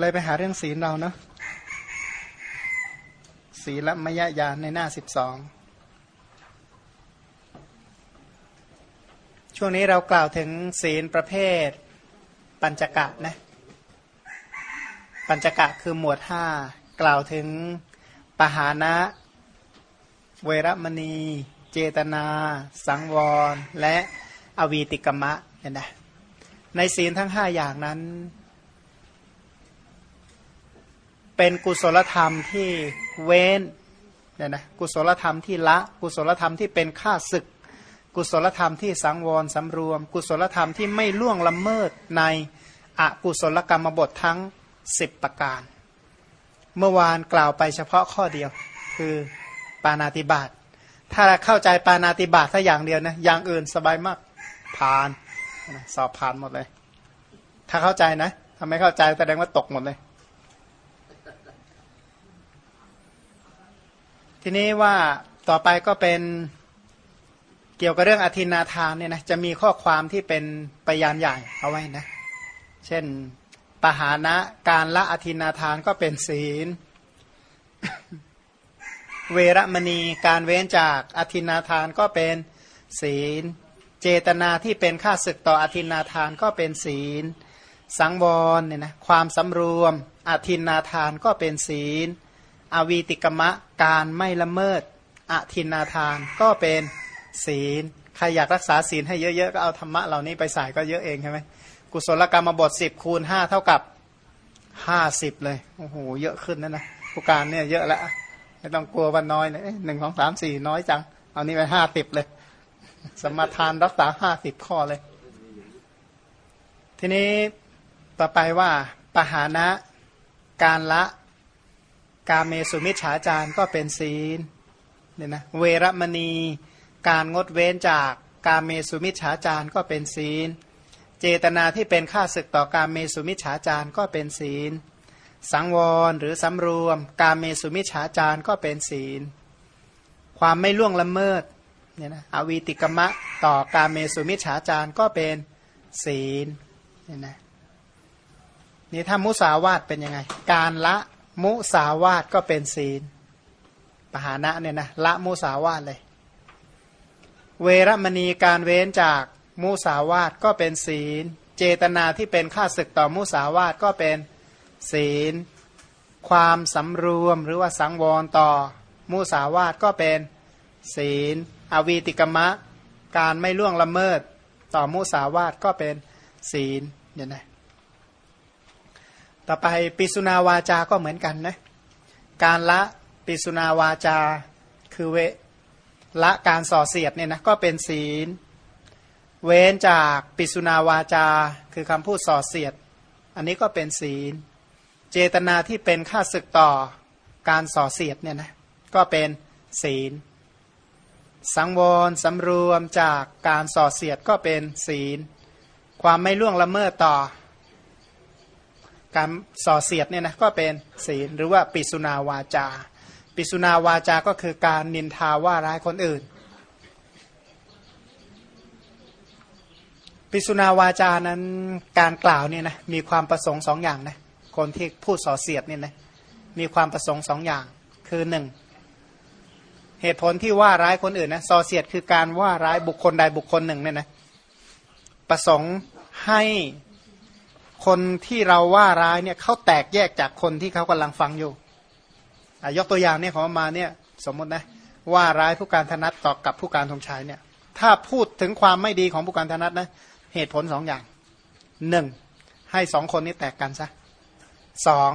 เลยไปหาเรื่องศีลเราเนาะศีลมยญาณในหน้าสิบสองช่วงนี้เรากล่าวถึงศีลประเภท ปัญจกะนะปัญจกะคือหมวดห้ากล่าวถึงปหานะเวรมณี เจตนา สังวร และอวีติกมะเนี่ยนะในศีลทั้งห้าอย่างนั้น เป็นกุศลธรรมที่เว้นเนี่ยนะกุศลธรรมที่ละ กุศลธรรมที่เป็นข้าศึก กุศลธรรมที่สังวรสำรวม กุศลธรรมที่ไม่ล่วงละเมิดในอกุศลกรรมบททั้งสิบประการ เมื่อวานกล่าวไปเฉพาะข้อเดียว คือปานาติบาตถ้าเข้าใจปานาติบาตถ้าอย่างเดียวนะอย่างอื่นสบายมากผ่านสอบผ่านหมดเลย ถ้าเข้าใจนะถ้าไม่เข้าใจแสดงว่าตกหมดเลย ทีนี้ว่าต่อไปก็เป็นเกี่ยวกับเรื่องอธินาทานเนี่ยนะจะมีข้อความที่เป็นปยานใหญ่เอาไว้นะ เช่นปหานะการละอธินาทานก็เป็นศีล เวรมณีการเว้นจากอธินาทานก็เป็นศีล เจตนาที่เป็นค่าศึกต่ออธินาทานก็เป็นศีล สังวรเนี่ยนะความสำรวมอธินาทานก็เป็นศีล อวีติกมะการไม่ละเมิดอธินาทานก็เป็นศีล ใครอยากรักษาศีลให้เยอะๆ ก็เอาธรรมะเหล่านี้ไปใส่ก็เยอะเองใช่ไหมกุศลกรรมบทสิบคูณห้าเท่ากับห้าสิบเลยโอ้โหเยอะขึ้นนะนะผู้การเนี่ยเยอะแล้วไม่ต้องกลัวว่าน้อยนะหนึ่งสองสามสี่น้อยจัง เอานี้ไปห้าสิบเลย สมทานรักษาห้าสิบข้อเลย ทีนี้ต่อไปว่าปหานะการละ กาเมสุมิชฉาจารก็เป็นศีลเนี่ยนะเวรมณีการงดเว้นจากกาเมสุมิชฉาจารก็เป็นศีล เจตนาที่เป็นค่าศึกต่อการเมสุมิฉาจารก็เป็นศีล สังวรหรือสำรวม การเมสุมิฉาจารก็เป็นศีล ความไม่ล่วงละเมิดเนี่ยนะอวีติกมะต่อการเมสุมิฉาจารก็เป็นศีลเนี่ยนะนี่ถ้ามุสาวาตเป็นยังไง การละ มุสาวาตก็เป็นศีลปหานะเนี่ยนะละมุสาวาตเลย เวรมณีการเว้นจากมุสาวาตก็เป็นศีล เจตนาที่เป็นค่าศึกต่อมุสาวาตก็เป็นศีล ความสำรวมหรือว่าสังวรต่อมุสาวาตก็เป็นศีล อวีติกมะ การไม่ล่วงละเมิดต่อมุสาวาตก็เป็นศีลเนี่ยนะ ต่อไปปิสุนาวาจาก็เหมือนกันนะการละปิสุนาวาจาคือเวละการส่อเสียดเนี่ยนะก็เป็นศีล เว้นจากปิสุนาวาจา คือคำพูดส่อเสียด อันนี้ก็เป็นศีล เจตนาที่เป็นค่าศึกต่อการส่อเสียดเนี่ยนะก็เป็นศีล สังวรสำรวมจากการส่อเสียดก็เป็นศีล ความไม่ล่วงละเมิดต่อ การส่อเสียดเนี่ยนะก็เป็นศีลหรือว่าปิสุนาวาจา ปิสุนาวาจาก็คือการนินทาว่าร้ายคนอื่น ปิสุนาวาจานั้นการกล่าวเนี่ยนะมีความประสงค์สองอย่างนะคนที่พูดส่อเสียดเนี่ยนะมีความประสงค์สองอย่างคือหนึ่งเหตุผลที่ว่าร้ายคนอื่นนะส่อเสียดคือการว่าร้ายบุคคลใดบุคคลหนึ่งเนี่ยนะประสงค์ให้ คนที่เราว่าร้ายเนี่ยเขาแตกแยกจากคนที่เขากำลังฟังอยู่ยกตัวอย่างเนี่ยของมาเนี่ยสมมตินะว่าร้ายผู้การธนัตต่อกับผู้การธงชัยเนี่ย ถ้าพูดถึงความไม่ดีของผู้การธนัตนะเหตุผลสองอย่างหนึ่งให้สองคนนี้แตกกันซะสอง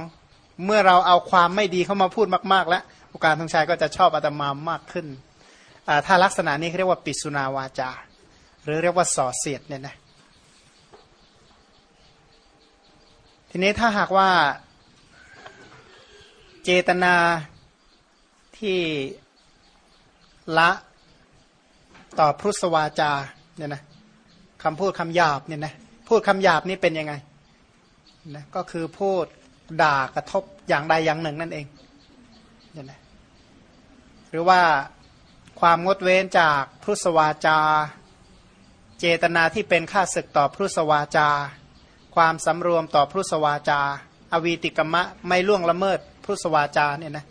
เมื่อเราเอาความไม่ดีเข้ามาพูดมาก ๆ แล้วผู้การทงชัยก็จะชอบอาตมามากขึ้นถ้าลักษณะนี้เรียกว่าปิสุนาวาจา หรือเรียกว่าส่อเสียดเนี่ยนะ ทีนี้ถ้าหากว่าเจตนาที่ละต่อพุทธวาจาเนี่ยนะคำพูดคำหยาบเนี่ยนะพูดคำหยาบนี่เป็นยังไงนะก็คือพูดด่ากระทบอย่างใดอย่างหนึ่งนั่นเองเนี่ยนะหรือว่าความงดเว้นจากพุทธวาจา เจตนาที่เป็นค่าศึกต่อพุทธวาจา ความสำรวมต่อพุทธวาจา อวีติกมะไม่ล่วงละเมิดพุทธวาจาเนี่ยนะ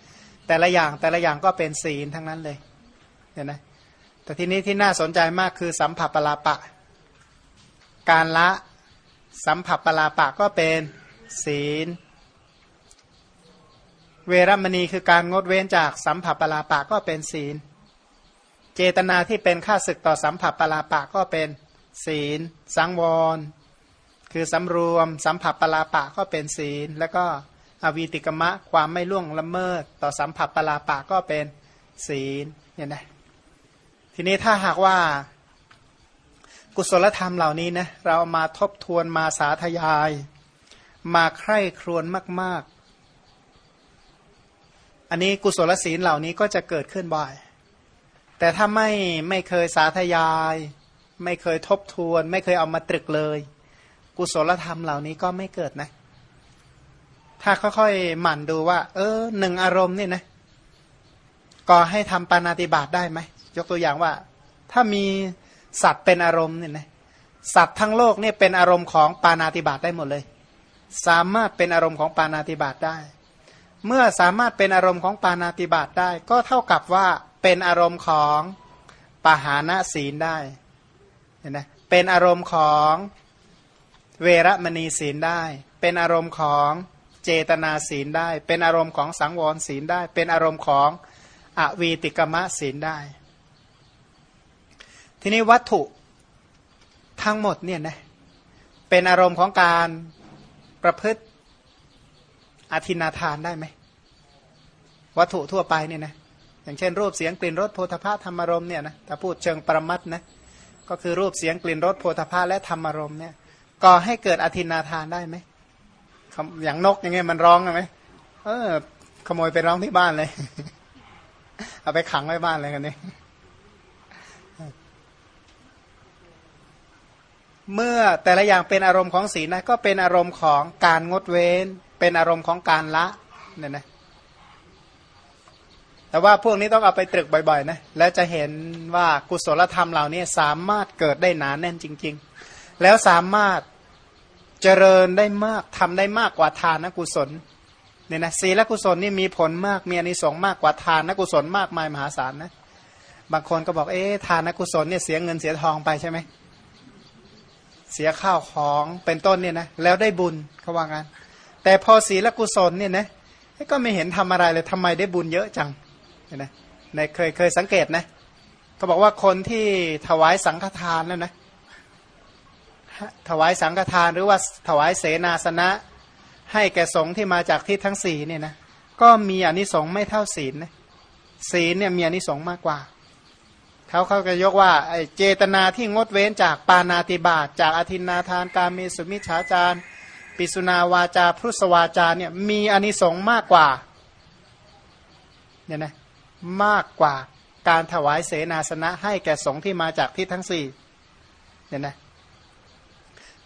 แต่ละอย่างแต่ละอย่างก็เป็นศีลทั้งนั้นเลยเนี่ยนะแต่ทีนี้ที่น่าสนใจมากคือสัมผัสปลาปะ การละสัมผัสปลาปะก็เป็นศีล เวรมณีคือการงดเว้นจากสัมผัสปลาปะก็เป็นศีล เจตนาที่เป็นค่าศึกต่อสัมผัสปลาปะก็เป็นศีล สังวร คือสำรวม สัมผัสปลาปะก็เป็นศีล แล้วก็อวีติกมะความไม่ล่วงละเมิด ต่อสัมผัสปลาปะก็เป็นศีลเนี่ยนะทีนี้ถ้าหากว่ากุศลธรรมเหล่านี้นะเรามาทบทวนมาสาธยาย มาใคร่ครวญมาก ๆ อันนี้กุศลศีลเหล่านี้ก็จะเกิดขึ้นบ่อย แต่ถ้าไม่ไม่เคยสาธยาย ไม่เคยทบทวน ไม่เคยเอามาตรึกเลย กุศลธรรมเหล่านี้ก็ไม่เกิดนะ ถ้าค่อยๆหมั่นดูว่า เออหนึ่งอารมณ์นี่นะก็ให้ทำปานาติบาตได้ไหมยกตัวอย่างว่า ถ้ามีสัตว์เป็นอารมณ์เนี่ยนะสัตว์ทั้งโลกเนี่ยเป็นอารมณ์ของปานาติบาตได้หมดเลย สามารถเป็นอารมณ์ของปานาติบาตได้ เมื่อสามารถเป็นอารมณ์ของปานาติบาตได้ ก็เท่ากับว่าเป็นอารมณ์ของปหานศีลได้เห็นไหมเป็นอารมณ์ของ เวรมณีศีลได้ เป็นอารมณ์ของเจตนาศีลได้ เป็นอารมณ์ของสังวรศีลได้ เป็นอารมณ์ของอวีติกมะศีลได้ ทีนี้วัตถุทั้งหมดเนี่ยนะเป็นอารมณ์ของการประพฤติอธินาทานได้ไหมวัตถุทั่วไปเนี่ยนะอย่างเช่น รูปเสียงกลิ่นรสโพธภาธรรมารมเนี่ยนะถ้าพูดเชิงประมัดนะก็คือรูปเสียงกลิ่นรสโพธภาและธรรมารมเนี่ย ก่อให้เกิดอธินาทานได้ไหมอย่างนกอย่างเงี้ยมันร้องไหมเออ ขโมยไปร้องที่บ้านเลย เอาไปขังไว้บ้านเลยกันนี่เมื่อแต่ละอย่างเป็นอารมณ์ของศีลนะก็เป็นอารมณ์ของการงดเว้น เป็นอารมณ์ของการละเนี่ยนะแต่ว่าพวกนี้ต้องเอาไปตรึกบ่อยๆนะแล้วจะเห็นว่ากุศลธรรมเหล่านี้สามารถเกิดได้หนานแน่นจริง ๆ แล้วสามารถเจริญได้มากทำได้มากกว่าทานกุศลเนี่ยนะศีลกุศลนี่มีผลมากมีอนิสงส์มากกว่าทานกุศลมากมายมหาศาลนะบางคนก็บอกเอ๊ะทานกุศลเนี่ยเสียเงินเสียทองไปใช่ไหมเสียข้าวของเป็นต้นเนี่ยนะแล้วได้บุญเขาว่างั้น แต่พอศีลกุศลเนี่ยนะก็ไม่เห็นทำอะไรเลยทำไมได้บุญเยอะจังเห็นไหมในเคยเคยสังเกตนะเขาบอกว่าคนที่ถวายสังฆทานแล้วนะ ถวายสังฆทานหรือว่าถวายเสนาสนะ ให้แก่สงฆ์ที่มาจากที่ทั้งสี่เนี่ยนะก็มีอนิสงส์ไม่เท่าศีลนะศีลเนี่ยมีอนิสงส์มากกว่าเขาเขาก็ยกว่าเจตนาที่งดเว้นจากปานาติบาตจากอธินาทานการมีสุมิชฌาจารปิสุนาวาจาพุทธวาจาเนี่ยมีอนิสงส์มากกว่าเนี่ยนะมากกว่าการถวายเสนาสนะให้แก่สงฆ์ที่มาจากที่ทั้งสี่เนี่ยนะ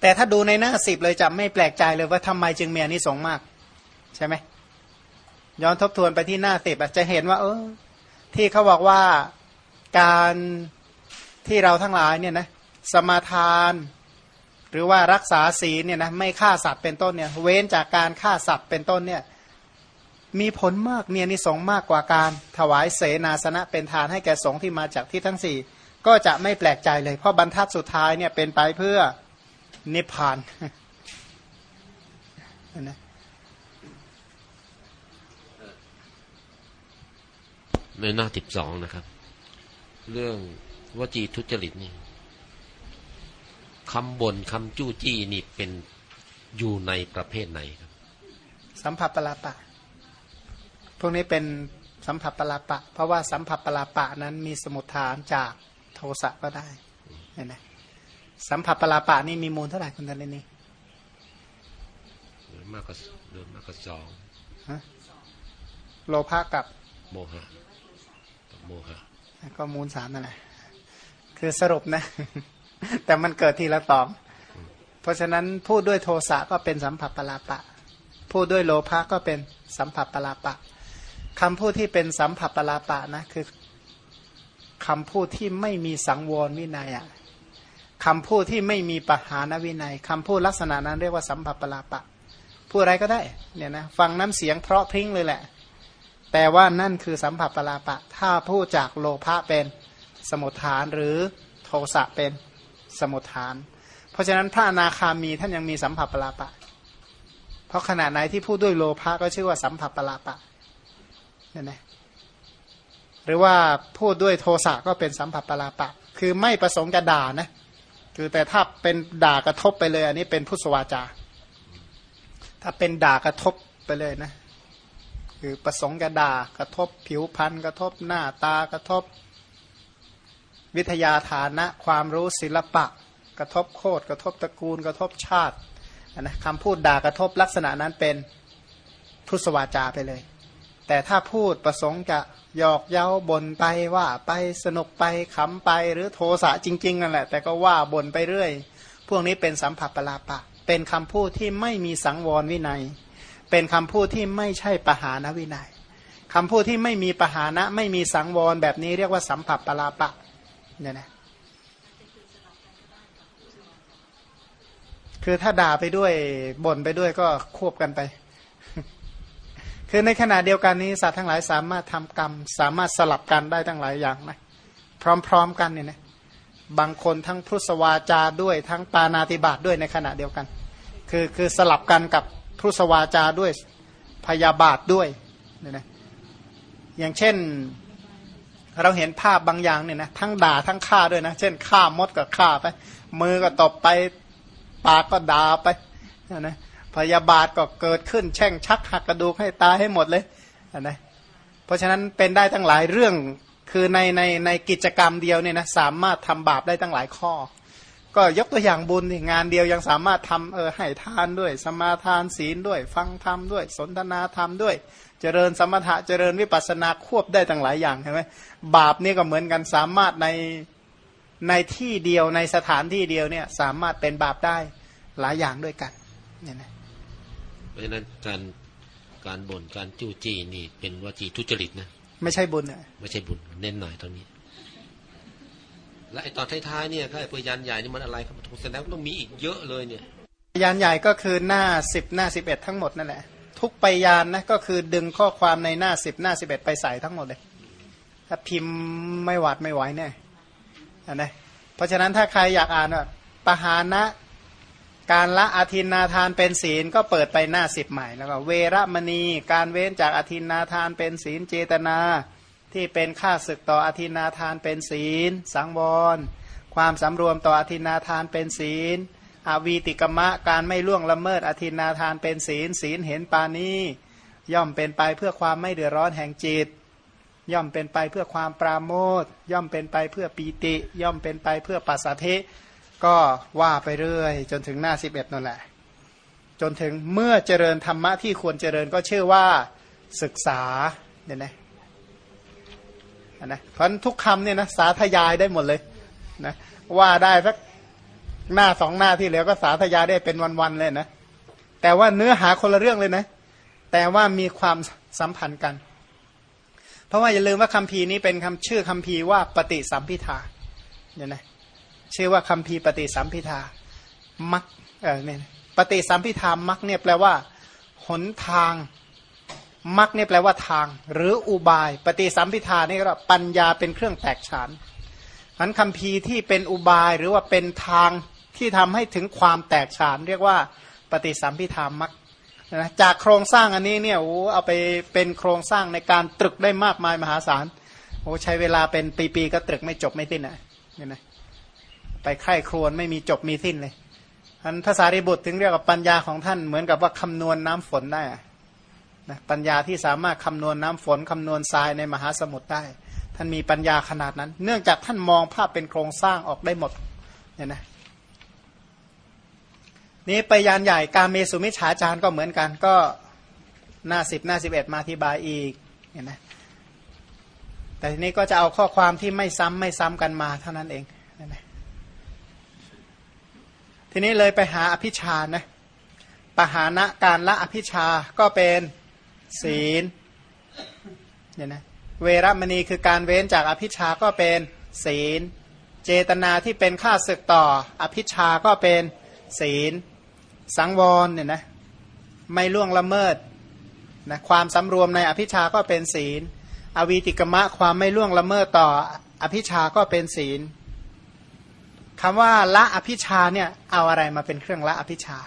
แต่ถ้าดูในหน้าสิบเลยจะไม่แปลกใจเลยว่าทำไมจึงมีอนิสงส์มาก ใช่ไหมย้อนทบทวนไปที่หน้าสิบจะเห็นว่า เออ ที่เขาบอกว่าการที่เราทั้งหลายเนี่ยนะสมาทาน หรือว่ารักษาศีลเนี่ยนะไม่ฆ่าสัตว์เป็นต้นเนี่ย เว้นจากการฆ่าสัตว์เป็นต้นเนี่ยมีผลมากเนี่ยนิสงมากกว่าการถวายเสนาสนะเป็นทานให้แก่สงฆ์ที่มาจากที่ทั้งสี่ก็จะไม่แปลกใจเลย เพราะบรรทัดสุดท้ายเนี่ยเป็นไปเพื่อ นิพพานนะในหน้าสิบสองนะครับ เรื่องวจีทุจริตนี่คำบน่นคำจู้จี้นี่เป็นอยู่ในประเภทไหนครับ สัมผัสปลาปะ พวกนี้เป็นสัมผัสปลาปะ เพราะว่าสัมผัสปลาปะนั้นมีสมุทฐานจากโทสะก็ได้เห็นไหม สัมผัสปลาปะนี่มีมูลเท่าไหร่คุณตาเลนี่มากกว่าเดิมมากกว่าสองโลภะกับโมหะโมหะก็มูลสามนั่นแหละคือสรุปนะ แต่มันเกิดทีละสองเพราะฉะนั้นพูดด้วยโทสะก็เป็นสัมผัสปลาปะ พูดด้วยโลภะก็เป็นสัมผัสปลาปะคำพูดที่เป็นสัมผัสปลาปะนะคือคำพูดที่ไม่มีสังวรวินัยอะ คำพูดที่ไม่มีปหานวินัยคำพูดลักษณะนั้นเรียกว่าสัมผัสปลาปะ พูดอะไรก็ได้เนี่ยนะฟังน้ำเสียงเพราะพริ้งเลยแหละ แต่ว่านั่นคือสัมผัสปลาปะ ถ้าพูดจากโลภะเป็นสมุทฐานหรือโทสะเป็นสมุทฐาน เพราะฉะนั้นพระอนาคามีท่านยังมีสัมผัสปลาปะ เพราะขณะไหนที่พูดด้วยโลภะก็ชื่อว่าสัมผัสปลาปะเนี่ยนะหรือว่าพูดด้วยโทสะก็เป็นสัมผัสปลาปะ คือไม่ประสงค์จะด่านะ คือแต่ถ้าเป็นด่ากระทบไปเลย อันนี้เป็นพุทธวาจา ถ้าเป็นด่ากระทบไปเลยนะ คือประสงค์จะด่ากระทบผิวพรรณกระทบหน้าตากระทบ วิทยาฐานะ ความรู้ศิลปะ กระทบโคตรกระทบตระกูล กระทบชาตินะคำพูดด่ากระทบลักษณะนั้นเป็นพุทธวาจาไปเลย แต่ถ้าพูดประสงค์จะหยอกเย้าบ่นไปว่าไปสนุกไปขำไปหรือโทสะจริงๆนั่นแหละ แต่ก็ว่าบ่นไปเรื่อย พวกนี้เป็นสัมผัสปลาปะ เป็นคำพูดที่ไม่มีสังวรวินัย เป็นคำพูดที่ไม่ใช่ปหานวินัยคำพูดที่ไม่มีปหานะ ไม่มีสังวรแบบนี้เรียกว่าสัมผัสปลาปะเนี่ยนะคือถ้าด่าไปด้วยบ่นไปด้วยก็ควบกันไป คือในขณะเดียวกันนี้สัตว์ทั้งหลายสามารถทำกรรม สามารถสลับกันได้ทั้งหลายอย่างนะพร้อม ๆ กันเนี่ยนะบางคนทั้งพุทธวาจาด้วยทั้งปานาติบาตด้วยในขณะเดียวกัน คือคือสลับกันกับพุทธวาจาด้วยพยาบาทด้วยเนี่ยนะอย่างเช่นเราเห็นภาพบางอย่างเนี่ยนะทั้งด่าทั้งฆ่าด้วยนะ เช่นฆ่ามดกับฆ่าไป มือก็ตบไป ปากก็ด่าไปนะ พยาบาทก็เกิดขึ้นแช่งชักหักกระดูกให้ตายให้หมดเลยนะเพราะฉะนั้นเป็นได้ตั้งหลายเรื่องคือในในในกิจกรรมเดียวเนี่ยนะสามารถทำบาปได้ตั้งหลายข้อ ก็ยกตัวอย่างบุญงานเดียวยังสามารถทำเออให้ทานด้วย สมาทานศีลด้วย ฟังธรรมด้วย สนทนาธรรมด้วย เจริญสมถะเจริญวิปัสสนาควบได้ตั้งหลายอย่างใช่ไหมบาปนี่ก็เหมือนกันสามารถในในที่เดียวในสถานที่เดียวเนี่ยสามารถเป็นบาปได้หลายอย่างด้วยกันเนี่ยนะ ราะฉะนั้นการการบ่นการจู้จี้นี่เป็นวจีทุจริตนะไม่ใช่บุญอะไม่ใช่บุญเน้นหน่อยตอนนี้ และไอตอนท้ายๆเนี่ยถ้าไอพยานใหญ่นี่มันอะไรครับทุกแสดงต้องมีอีกเยอะเลยเนี่ยพยานใหญ่ก็คือหน้าสิบหน้าสิบเอ็ดทั้งหมดนั่นแหละทุกปยานนะก็คือดึงข้อความในหน้าสิบหน้าสิบเอ็ดไปใส่ทั้งหมดเลยถ้าพิมพ์ไม่หวาดไม่ไหวแน่นะเพราะฉะนั้นถ้าใครอยากอ่านว่าปหานะ การละอาทินนาทานเป็นศีลก็เปิดไปหน้าสิบใหม่แล้วก็เวรมณีการเว้นจากอาทินนาทานเป็นศีลเจตนา ที่เป็นค่าศึกต่ออาทินนาทานเป็นศีล สังวร ความสำรวมต่ออาทินนาทานเป็นศีล อวีติกมะการไม่ล่วงละเมิดอาทินนาทานเป็นศีล ศีลเห็นปานีย่อมเป็นไปเพื่อความไม่เดือดร้อนแห่งจิต ย่อมเป็นไปเพื่อความปราโมทย่อมเป็นไปเพื่อปีติ ย่อมเป็นไปเพื่อปัสสะเท ก็ว่าไปเรื่อย จนถึงหน้าสิบเอ็ดนั่นแหละ จนถึงเมื่อเจริญธรรมะที่ควรเจริญก็ชื่อว่าศึกษาเนี่ยนะนะเพราะทุกคำเนี่ยนะสาธยายได้หมดเลยนะว่าได้สักหน้าสองหน้าที่เหลือก็สาธยายได้เป็นวันๆเลยนะแต่ว่าเนื้อหาคนละเรื่องเลยนะ แต่ว่ามีความสัมพันธ์กัน เพราะว่าอย่าลืมว่าคำพีนี้เป็นคำชื่อคำพีว่าปฏิสัมพิทาเนี่ยนะ ชื่อว่าคัมภีปฏิสัมพิทามักเออเนี่ยปฏิสัมพิธามักเนี่ยแปลว่า หนทางมักเนี่ยแปลว่าทาง หรืออุบาย ปฏิสัมพิธานี่ก็ปัญญาเป็นเครื่องแตกฉานนั้นคำพีที่เป็นอุบายหรือว่าเป็นทางที่ทำให้ถึงความแตกฉาน เรียกว่า ปฏิสัมพิธามักนะจากโครงสร้างอันนี้เนี่ยโอ้เอาไปเป็นโครงสร้างในการตรึกได้มากมายมหาศาลโอ้ใช้เวลาเป็นปีๆก็ตรึกไม่จบไม่สิ้นอะเนี่ยนะ ไปไข้ครวนไม่มีจบมีสิ้นเลยอันภาษาริบุตรถึงเรียกว่าปัญญาของท่านเหมือนกับว่าคำนวณน้ำฝนได้นะปัญญาที่สามารถคำนวณน้ำฝนคำนวณทรายในมหาสมุทรได้ ท่านมีปัญญาขนาดนั้น เนื่องจากท่านมองภาพเป็นโครงสร้างออกได้หมดเนี่ยนะนี้ไปยานใหญ่การเมสุมิฉาจารก็เหมือนกันก็หน้าสิบหน้าสิบเอ็ดมาอธิบายอีกเห็นไหมแต่ทีนี้ก็จะเอาข้อความที่ไม่ซ้ำไม่ซ้ำกันมาเท่านั้นเอง ทีนี้เลยไปหาอภิชานะปหานะการละอภิชาก็เป็นศีลเนี่ยนะเวรมณีคือการเว้นจากอภิชาก็เป็นศีล เจตนาที่เป็นค่าศึกต่อ อภิชาก็เป็นศีล สังวรเนี่ยนะไม่ล่วงละเมิดนะความสำรวมในอภิชาก็เป็นศีล อวีติกมะความไม่ล่วงละเมิดต่อ อภิชาก็เป็นศีล คำว่าละอภิชาเนี่ยเอาอะไรมาเป็นเครื่องละอภิชา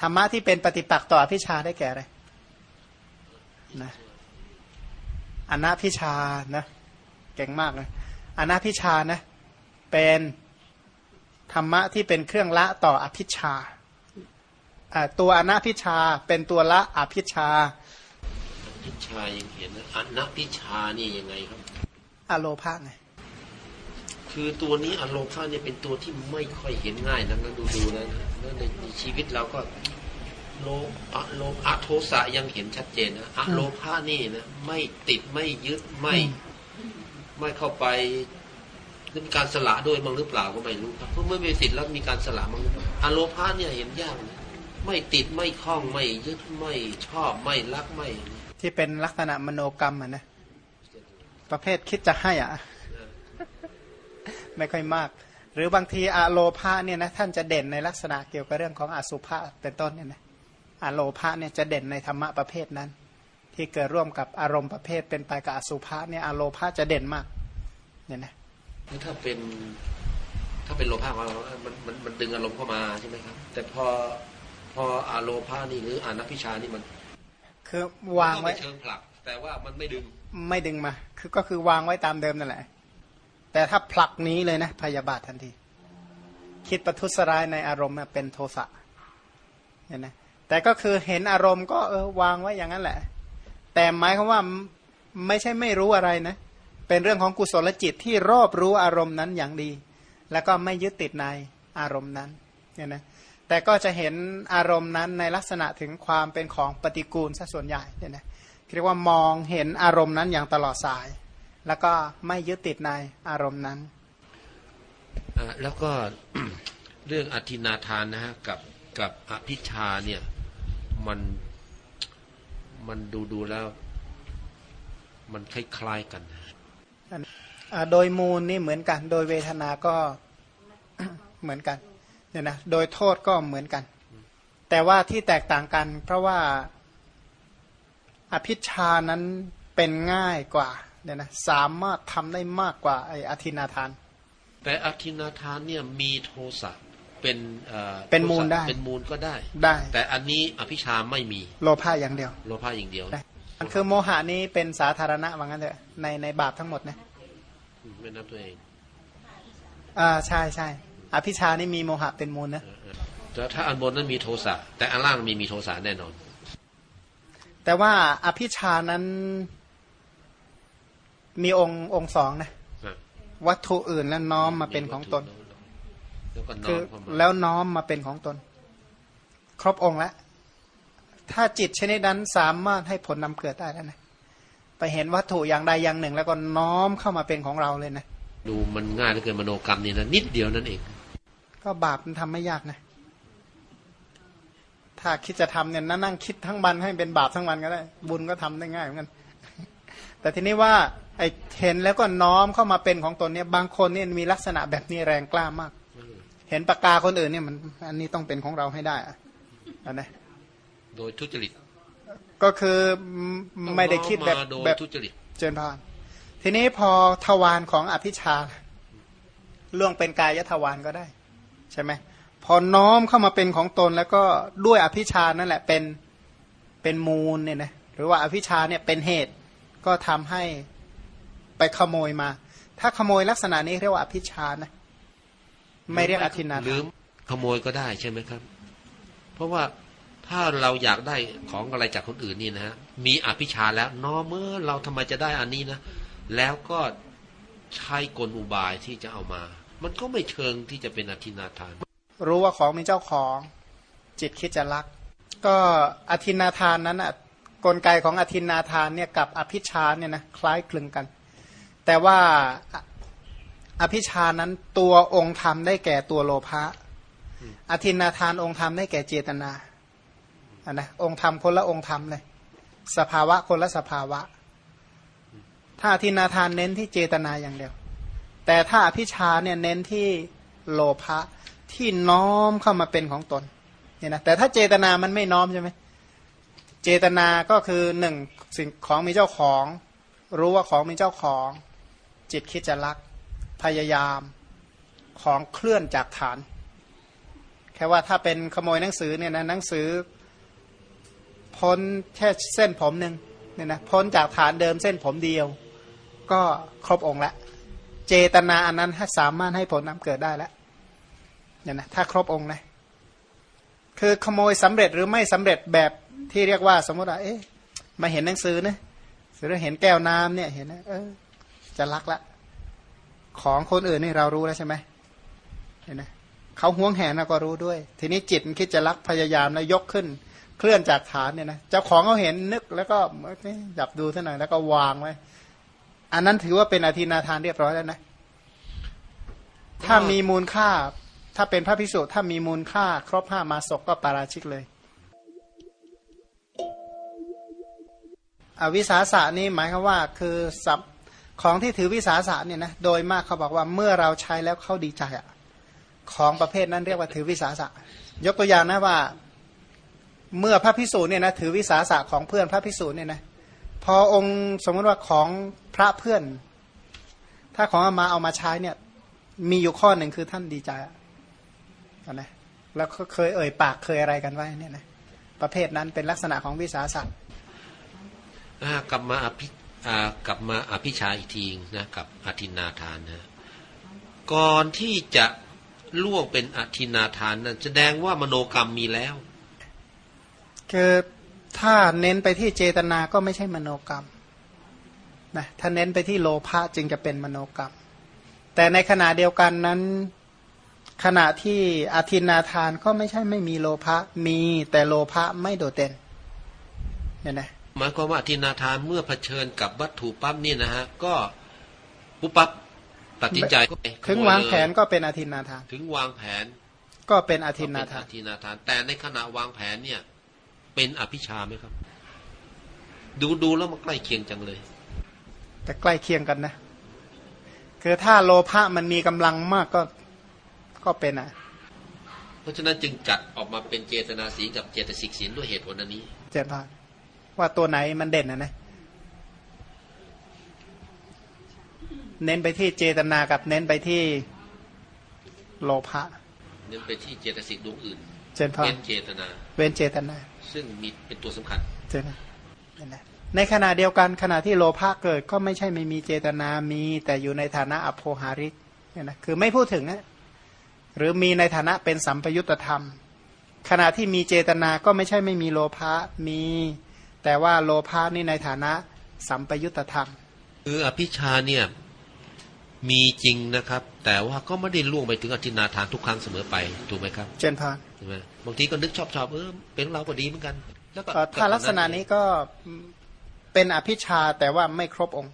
ธรรมะที่เป็นปฏิปักษ์ต่ออภิชาได้แก่อะไรนะอนาพิชานะเก่งมากเลยอนาพิชานะเป็นธรรมะที่เป็นเครื่องละต่ออภิชาตัวอนาพิชาเป็นตัวละอภิชาพิชายังเห็นนะอนาพิชานี่ยังไงครับ อโลภาไง คือตัวนี้อโลภาเนี่ยเป็นตัวที่ไม่ค่อยเห็นง่ายนะดูดูนะในชีวิตเราก็โลอะโลอะโทสะยังเห็นชัดเจนนะอะโลภานี่นะไม่ติดไม่ยึดไม่ไม่เข้าไปมีการสละด้วยมั้งหรือเปล่าก็ไม่รู้ครับเพราะเมื่อมีติดแล้วมีการสละมั้งอะโลภาเนี่ยเห็นยากนะไม่ติดไม่คล้องไม่ยึดไม่ชอบไม่รักไม่ ที่เป็นลักษณะมโนกรรมอะนะประเภทคิดจะให้อะ ไม่ค่อยมาก หรือบางทีอะโลภาเนี่ยนะท่านจะเด่นในลักษณะเกี่ยวกับเรื่องของอสุภะเป็นต้นเนี่ยนะอะโลภะเนี่ยจะเด่นในธรรมะประเภทนั้น ที่เกิดร่วมกับอารมณ์ประเภทเป็นไปกับอสุภะเนี่ยอะโลภะจะเด่นมากเนี่ยนะถ้าเป็นถ้าเป็นโลภะมันมันมันดึงอารมณ์เข้ามาใช่ไหมครับ แต่พอพออะโลภานี่หรืออานัพิชานี่มันคือวางไว้เชิงผลัก แต่ว่ามันไม่ดึงไม่ดึงมา คือก็คือวางไว้ตามเดิมนั่นแหละ แต่ถ้าผลักนี้เลยนะ พยาบาททันที คิดประทุษร้ายในอารมณ์เป็นโทสะเห็นไหมแต่ก็คือเห็นอารมณ์ก็เออวางไว้อย่างนั้นแหละ แต่หมายความว่าไม่ใช่ไม่รู้อะไรนะ เป็นเรื่องของกุศลจิตที่รอบรู้อารมณ์นั้นอย่างดี แล้วก็ไม่ยึดติดในอารมณ์นั้นเนี่ยนะแต่ก็จะเห็นอารมณ์นั้นในลักษณะถึงความเป็นของปฏิกูลซะส่วนใหญ่เนี่ยนะเรียกว่ามองเห็นอารมณ์นั้นอย่างตลอดสาย แล้วก็ไม่ยึดติดในอารมณ์นั้น แล้วก็เรื่องอธินาทานนะฮะกับกับอภิชาเนี่ยมันมันดูดูแล้ว มันคล้ายๆกันโดยมูลนี่เหมือนกัน โดยเวทนาก็เหมือนกันเนี่ยนะโดยโทษก็เหมือนกัน แต่ว่าที่แตกต่างกัน เพราะว่าอภิชานั้นเป็นง่ายกว่า เนี่ยนะสามารถทำได้มากกว่าไอ้อธินาทาน แต่อธินาทานเนี่ยมีโทสะเป็นเป็นมูลได้เป็นมูลก็ได้ได้ แต่อันนี้อภิชาไม่มีโลภะอย่างเดียว โลภะอย่างเดียวมันคือโมหะนี้เป็นสาธารณะว่างั้นเถอะในในบาปทั้งหมดนะไม่นับตัวเองอ่าใช่ใช่อภิชานี่มีโมหะเป็นมูลนะแต่ถ้าอันบนนั้นมีโทสะแต่อันล่างมีมีโทสะแน่นอน แต่ว่าอภิชานั้น มีองค์องค์สองนะวัตถุอื่นแล้วน้อมมาเป็นของตนคือแล้วน้อมมาเป็นของตน ครบองค์แล้วถ้าจิตชนิดนั้นสามารถให้ผลนำเกิดได้แล้วนะไปเห็นวัตถุอย่างใดอย่างหนึ่ง แล้วก็น้อมเข้ามาเป็นของเราเลยนะดูมันง่ายเหลือเกินมโนกรรมนี่นะนิดเดียวนั่นเอง ก็บาปมันทำไม่ยากนะ ถ้าคิดจะทำเนี่ยนั่งคิดทั้งวันให้เป็นบาปทั้งวันก็ได้ บุญก็ทำได้ง่ายเหมือนกันแต่ทีนี้ว่า ไอ้เห็นแล้วก็น้อมเข้ามาเป็นของตนเนี่ยบางคนเนี่ยมีลักษณะแบบนี้แรงกล้ามาก เห็นปากกาคนอื่นเนี่ยมันอันนี้ต้องเป็นของเราให้ได้อะนะโดยทุจริต ก็คือไม่ได้คิดแบบแบบทุจริตเจนพานทีนี้พอทวารของอภิชาล่วงเป็นกายทวารก็ได้ ใช่ไหมพอน้อมเข้ามาเป็นของตนแล้วก็ด้วยอภิชานั่นแหละเป็นเป็นมูลเนี่ยนะหรือว่าอภิชาเนี่ยเป็นเหตุก็ทำให้ ไปขโมยมา ถ้าขโมยลักษณะนี้เรียกว่าอภิชานะ ไม่เรียกอธินาหรือขโมยก็ได้ใช่ไหมครับ เพราะว่าถ้าเราอยากได้ของอะไรจากคนอื่นนี่นะฮะมีอภิชาแล้วน้อเมื่อเราทำไมจะได้อันนี้นะ แล้วก็ใช้กลอุบายที่จะเอามา มันก็ไม่เชิงที่จะเป็นอธินาทาน รู้ว่าของมีเจ้าของ จิตคิดจะรัก ก็อธินาทานนั้นอะกลไกของอธินาทานเนี่ยกับอภิชาเนี่ยนะคล้ายคลึงกัน แต่ว่าอภิชานั้นตัวองค์ธรรมได้แก่ตัวโลภะอธินาทานองค์ธรรมได้แก่เจตนาอะนะองค์ธรรมคนละองค์ธรรมเลย สภาวะคนละสภาวะ ถ้าทินาทานเน้นที่เจตนาอย่างเดียว แต่ถ้าอภิชาเนี่ยเน้นที่โลภะที่น้อมเข้ามาเป็นของตนเนี่ยนะแต่ถ้าเจตนามันไม่น้อมใช่ไหมเจตนาก็คือหนึ่งสิ่งของมีเจ้าของ รู้ว่าของมีเจ้าของ จิตคิดจะลัก พยายามของเคลื่อนจากฐาน แค่ว่าถ้าเป็นขโมยหนังสือเนี่ยนะหนังสือพ้นแค่เส้นผมหนึ่งเนี่ยนะพ้นจากฐานเดิมเส้นผมเดียว ก็ครบองค์ละเจตนาอันนั้นสามารถให้ผลนำเกิดได้แล้วเนี่ยนะถ้าครบองค์นะคือขโมยสำเร็จหรือไม่สำเร็จแบบที่เรียกว่าสมมติว่าเอ๊ะมาเห็นหนังสือนะหรือเห็นแก้วน้ำเนี่ยเห็นนะเออ จะรักละ ของคนอื่นนี่เรารู้แล้วใช่ไหมเห็นไหมเขาห่วงแหนเราก็รู้ด้วย ทีนี้จิตมันคิดจะรักพยายามแล้วยกขึ้น เคลื่อนจากฐานเนี่ยนะเจ้าของเขาเห็นนึกแล้วก็จับดูเท่านั้นแล้วก็วางไว้อันนั้นถือว่าเป็นอธินาทานเรียบร้อยแล้วนะ ถ้ามีมูลค่า ถ้าเป็นพระพิสุถ้ามีมูลค่า ครบห้ามาศกก็ปาราชิกเลย อวิสาสะนี่หมายความว่า คือสับ ของที่ถือวิสาสะเนี่ยนะโดยมากเขาบอกว่าเมื่อเราใช้แล้วเขาดีใจอะของประเภทนั้นเรียกว่าถือวิสาสะ ยกตัวอย่างนะว่า เมื่อพระพิสูจน์เนี่ยนะถือวิสาสะของเพื่อนพระพิสูจน์เนี่ยนะพอองค์สมมติว่าของพระเพื่อน ถ้าของอามาเอามาใช้เนี่ย มีอยู่ข้อหนึ่งคือท่านดีใจนะแล้วก็เคยเอ่ยปากเคยอะไรกันไว้เนี่ยนะประเภทนั้นเป็นลักษณะของวิสาสะกลับมาอภิ กลับมาอภิชาอีกทีนะกับอธินาทานนะก่อนที่จะล่วงเป็นอธินาทานนั้นแสดงว่ามโนกรรมมีแล้วคือถ้าเน้นไปที่เจตนาก็ไม่ใช่มโนกรรมนะถ้าเน้นไปที่โลภะจึงจะเป็นมโนกรรม แต่ในขณะเดียวกันนั้นขณะที่อธินาทานก็ไม่ใช่ไม่มีโลภะมีแต่โลภะไม่โดดเด่นเนี่ยนะ หมายความว่าอธินาทานเมื่อเผชิญกับวัตถุปั๊บนี่นะฮะก็ปุ๊บปั๊บตัดสินใจถึงวางแผนก็เป็นอธินาทาน ถึงวางแผน ก็เป็นอธินาทานอธินาทาน แต่ในขณะวางแผนเนี่ย เป็นอภิชาไหมครับ ดูดูแล้วมันใกล้เคียงจังเลย แต่ใกล้เคียงกันนะคือถ้าโลภะมันมีกำลังมากก็ก็เป็นอะ เพราะฉะนั้นจึงจัดออกมาเป็นเจตนาสีกับเจตสิกสีด้วยเหตุผลอันนี้ เจตนา ว่าตัวไหนมันเด่นนะนะเน้นไปที่เจตนากับเน้นไปที่โลภะเน้นไปที่เจตสิกดวงอื่นเนเว้นเจตนา เว้นเจตนา ซึ่งมีเป็นตัวสำคัญเจตนาในขณะเดียวกันขณะที่โลภะเกิดก็ไม่ใช่ไม่มีเจตนามีแต่อยู่ในฐานะอโภหาริกเนี่ยนะคือไม่พูดถึงนะหรือมีในฐานะเป็นสัมปยุตธรรม ขณะที่มีเจตนาก็ไม่ใช่ไม่มีโลภะมี แต่ว่าโลภะนี่ในฐานะสัมปยุตธรรม คืออภิชาเนี่ยมีจริงนะครับ แต่ว่าก็ไม่ได้ล่วงไปถึงอธินาทานทุกครั้งเสมอไปถูกไหมครับเจนพานใช่ไหมบางทีก็นึกชอบชอบเออเป็นเราก็ดีเหมือนกันแล้วก็ถ้าลักษณะนี้ก็เป็นอภิชาแต่ว่าไม่ครบองค์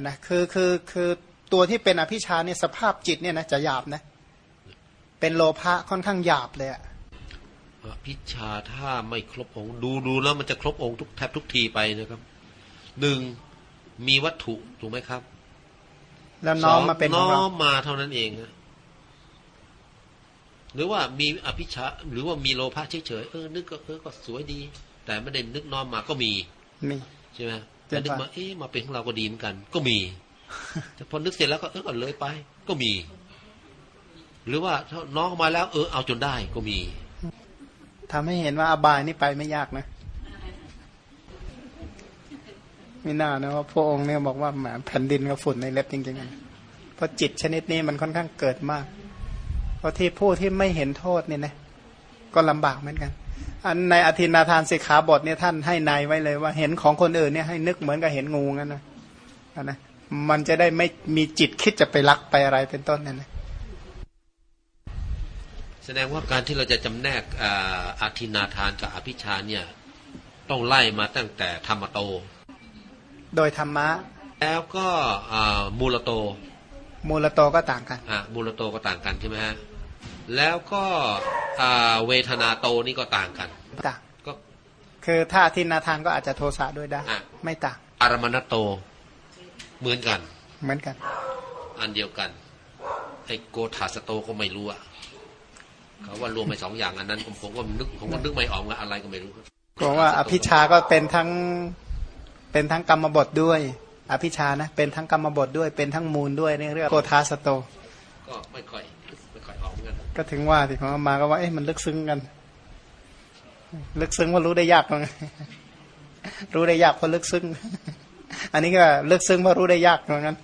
นะคือคือคือตัวที่เป็นอภิชาเนี่ยสภาพจิตเนี่ยนะจะหยาบนะ เป็นโลภะค่อนข้างหยาบเลยอะ อภิชาถ้าไม่ครบองค์ ดูดูแล้วมันจะครบองค์ทุกแทบทุกทีไปนะครับหนึ่งมีวัตถุถูกไหมครับ แล้วน้อมมาเป็นน้อมมาเท่านั้นเองหรือว่ามีอภิชาหรือว่ามีโลภะเฉยๆเออนึกก็เออก็สวยดี แต่ไม่ได้นึกน้อมมาก็มีมีใช่ไหมแต่นึกมาเอ๊ะมาเป็นของเราก็ดีเหมือนกัน ก็มี แต่พอนึกเสร็จแล้วก็เออก็เลยไป ก็มี หรือว่าถ้าน้องมาแล้ว เออเอาจนได้ก็มี ทำให้เห็นว่าอบายนี่ไปไม่ยากนะไม่น่านะว่าพระองค์เนี่ยบอกว่าแหมแผ่นดินกับฝุ่นในเล็บจริงๆเพราะจิตชนิดนี้มันค่อนข้างเกิดมาก เพราะที่ผู้ที่ไม่เห็นโทษเนี่ยนะก็ลำบากเหมือนกัน อันในอธินาทานสิกขาบทเนี่ยท่านให้ในไว้เลยว่า เห็นของคนอื่นเนี่ยให้นึกเหมือนกับเห็นงูงั้นนะนะมันจะได้ไม่มีจิตคิดจะไปรักไปอะไรเป็นต้นนั่นนะ แสดงว่าการที่เราจะจำแนกอาทินาทานกับอภิชาเนี่ยต้องไล่มาตั้งแต่ธรรมโต โดยธรรมะ แล้วก็มูลโต มูลโตก็ต่างกันอ่ามูลโตก็ต่างกันใช่ไหมฮะแล้วก็เวทนาโตนี่ก็ต่างกันต่างก็คือถ้าทินาทานก็อาจจะโทสะด้วยได้ไม่ต่าง อารมณโตเหมือนกัน เหมือนกัน อันเดียวกันไอโกธาสโตก็ไม่รู้อะ เขาว่ารวมไปสองอย่างอันนั้นผมผมก็นึกผมก็นึกไม่ออกว่าอะไรก็ไม่รู้เพราะว่าอภิชาก็เป็นทั้งเป็นทั้งกรรมบทด้วย อภิชานะ เป็นทั้งกรรมบทด้วยเป็นทั้งมูลด้วยนี่เรียกว่าโกธาสโต ก็ไม่ค่อยไม่ค่อยออกเหมือนกันก็ถึงว่าที่ของอามาก็ว่าเอ๊ะมันลึกซึ้งกัน ลึกซึ้งว่ารู้ได้ยากมั้งรู้ได้ยากเพราะลึกซึ้งอันนี้ก็ลึกซึ้งเพราะรู้ได้ยากเหมือนกัน